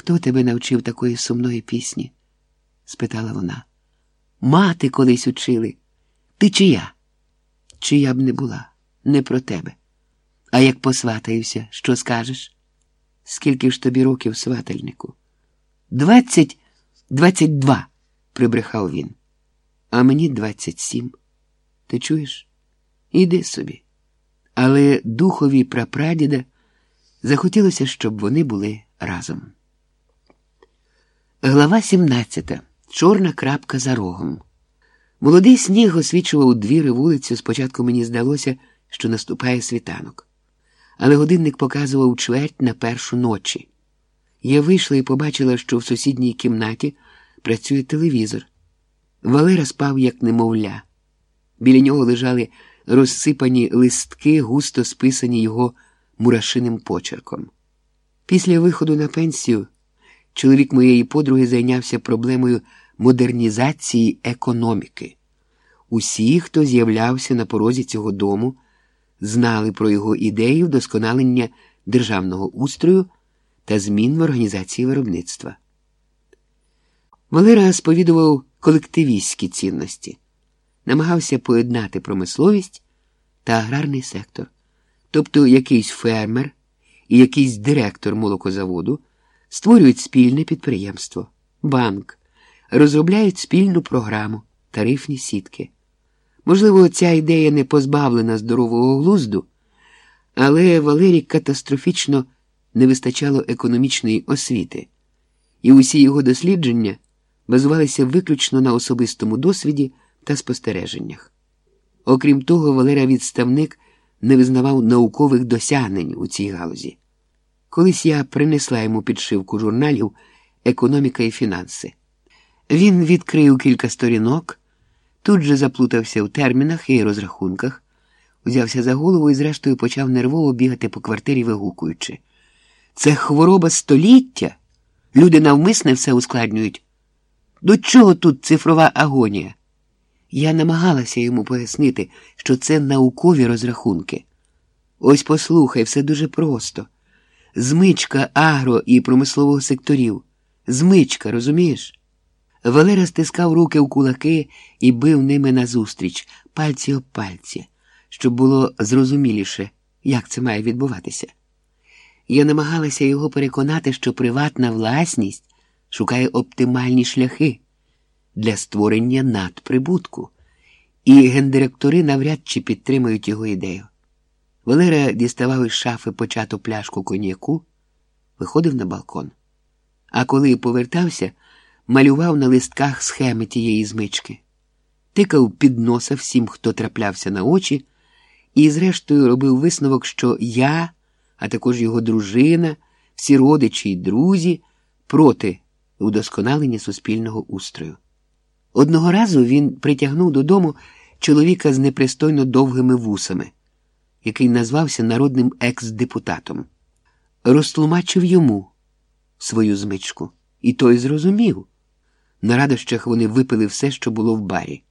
Хто тебе навчив такої сумної пісні? спитала вона. Мати колись учили. Ти чия? Чия б не була, не про тебе. А як посватаюся, що скажеш? Скільки ж тобі років сватальнику? Двадцять, двадцять два, прибрехав він. А мені двадцять сім. Ти чуєш? Іди собі. Але духові прапрадіда захотілося, щоб вони були разом. Глава 17. Чорна крапка за рогом. Молодий сніг освічував двір вулицю. Спочатку мені здалося, що наступає світанок. Але годинник показував чверть на першу ночі. Я вийшла і побачила, що в сусідній кімнаті працює телевізор. Валера спав, як немовля. Біля нього лежали розсипані листки, густо списані його мурашиним почерком. Після виходу на пенсію чоловік моєї подруги зайнявся проблемою модернізації економіки. Усі, хто з'являвся на порозі цього дому, знали про його ідеї вдосконалення державного устрою та змін в організації виробництва. Валера сповідував колективістські цінності, намагався поєднати промисловість та аграрний сектор, тобто якийсь фермер і якийсь директор молокозаводу створюють спільне підприємство, банк, розробляють спільну програму, тарифні сітки. Можливо, ця ідея не позбавлена здорового глузду, але Валерій катастрофічно не вистачало економічної освіти, і усі його дослідження базувалися виключно на особистому досвіді та спостереженнях. Окрім того, Валера відставник не визнавав наукових досягнень у цій галузі. Колись я принесла йому підшивку журналів Економіка і фінанси. Він відкрив кілька сторінок, тут же заплутався в термінах і розрахунках, узявся за голову і, зрештою, почав нервово бігати по квартирі, вигукуючи. Це хвороба століття. Люди навмисне все ускладнюють. До чого тут цифрова агонія? Я намагалася йому пояснити, що це наукові розрахунки. Ось послухай, все дуже просто. Змичка агро і промислового секторів. Змичка, розумієш? Валера стискав руки в кулаки і бив ними назустріч, пальці об пальці, щоб було зрозуміліше, як це має відбуватися. Я намагалася його переконати, що приватна власність шукає оптимальні шляхи для створення надприбутку, і гендиректори навряд чи підтримають його ідею. Валера діставав із шафи почату пляшку коньяку, виходив на балкон. А коли повертався, малював на листках схеми тієї змички, тикав під носа всім, хто траплявся на очі, і, зрештою, робив висновок, що я, а також його дружина, всі родичі й друзі проти удосконалення суспільного устрою. Одного разу він притягнув додому чоловіка з непристойно довгими вусами, який назвався народним екс-депутатом, розтлумачив йому свою змичку, і той зрозумів. На радощах вони випили все, що було в барі.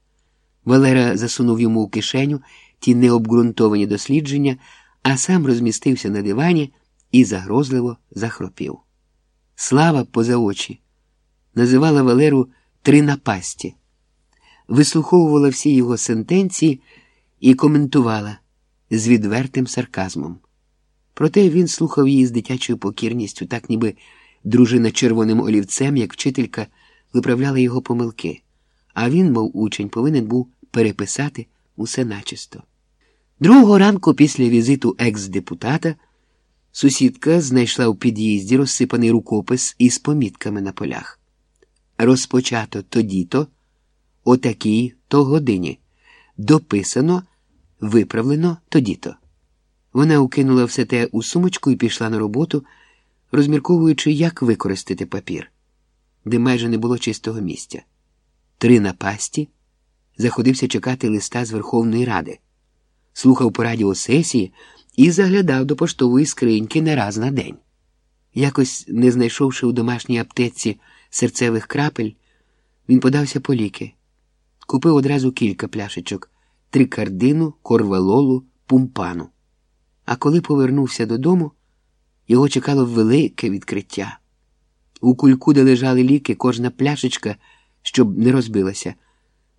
Валера засунув йому у кишеню ті необґрунтовані дослідження, а сам розмістився на дивані і загрозливо захропів. Слава поза очі називала Валеру три напасті, вислуховувала всі його сентенції і коментувала з відвертим сарказмом. Проте він слухав її з дитячою покірністю, так ніби дружина червоним олівцем, як вчителька, виправляла його помилки, а він, мов учень, повинен був переписати усе начисто. Другого ранку після візиту екс-депутата сусідка знайшла у під'їзді розсипаний рукопис із помітками на полях. Розпочато тоді-то, о такій то годині, дописано, виправлено тоді-то. Вона укинула все те у сумочку і пішла на роботу, розмірковуючи, як використати папір, де майже не було чистого місця. Три напасті заходився чекати листа з Верховної Ради, слухав по радіо сесії і заглядав до поштової скриньки не раз на день. Якось, не знайшовши у домашній аптеці серцевих крапель, він подався по ліки, купив одразу кілька пляшечок трикардину, корвалолу, пумпану. А коли повернувся додому, його чекало велике відкриття. У кульку, де лежали ліки, кожна пляшечка, щоб не розбилася,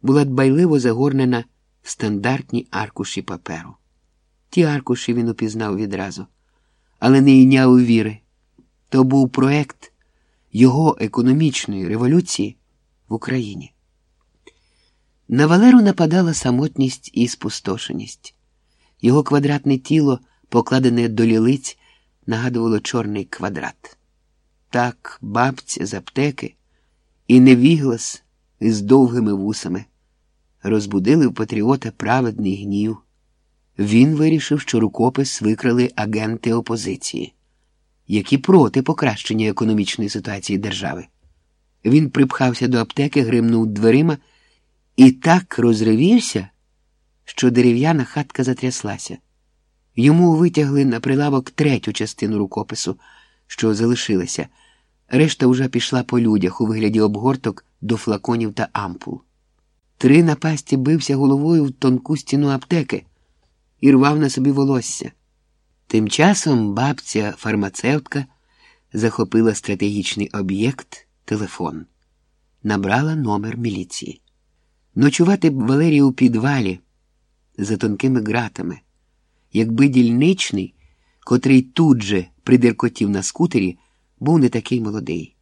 була дбайливо загорнена в стандартні аркуші паперу. Ті аркуші він упізнав відразу, але не йняв віри. То був проект його економічної революції в Україні. На Валеру нападала самотність і спустошеність. Його квадратне тіло, покладене до лілиць, нагадувало чорний квадрат. Так, бабця з аптеки і невіглас із довгими вусами розбудили в патріота праведний гнів. Він вирішив, що рукопис викрали агенти опозиції, які проти покращення економічної ситуації держави. Він припхався до аптеки, гримнув дверима і так розривівся, що дерев'яна хатка затряслася. Йому витягли на прилавок третю частину рукопису, що залишилася. Решта вже пішла по людях у вигляді обгорток до флаконів та ампул. Три напасті бився головою в тонку стіну аптеки і рвав на собі волосся. Тим часом бабця фармацевтка захопила стратегічний об'єкт телефон, набрала номер міліції. Ночувати б Валерію у підвалі за тонкими ґратами, якби дільничний, котрий тут же придеркотів на скутері, був не такий молодий.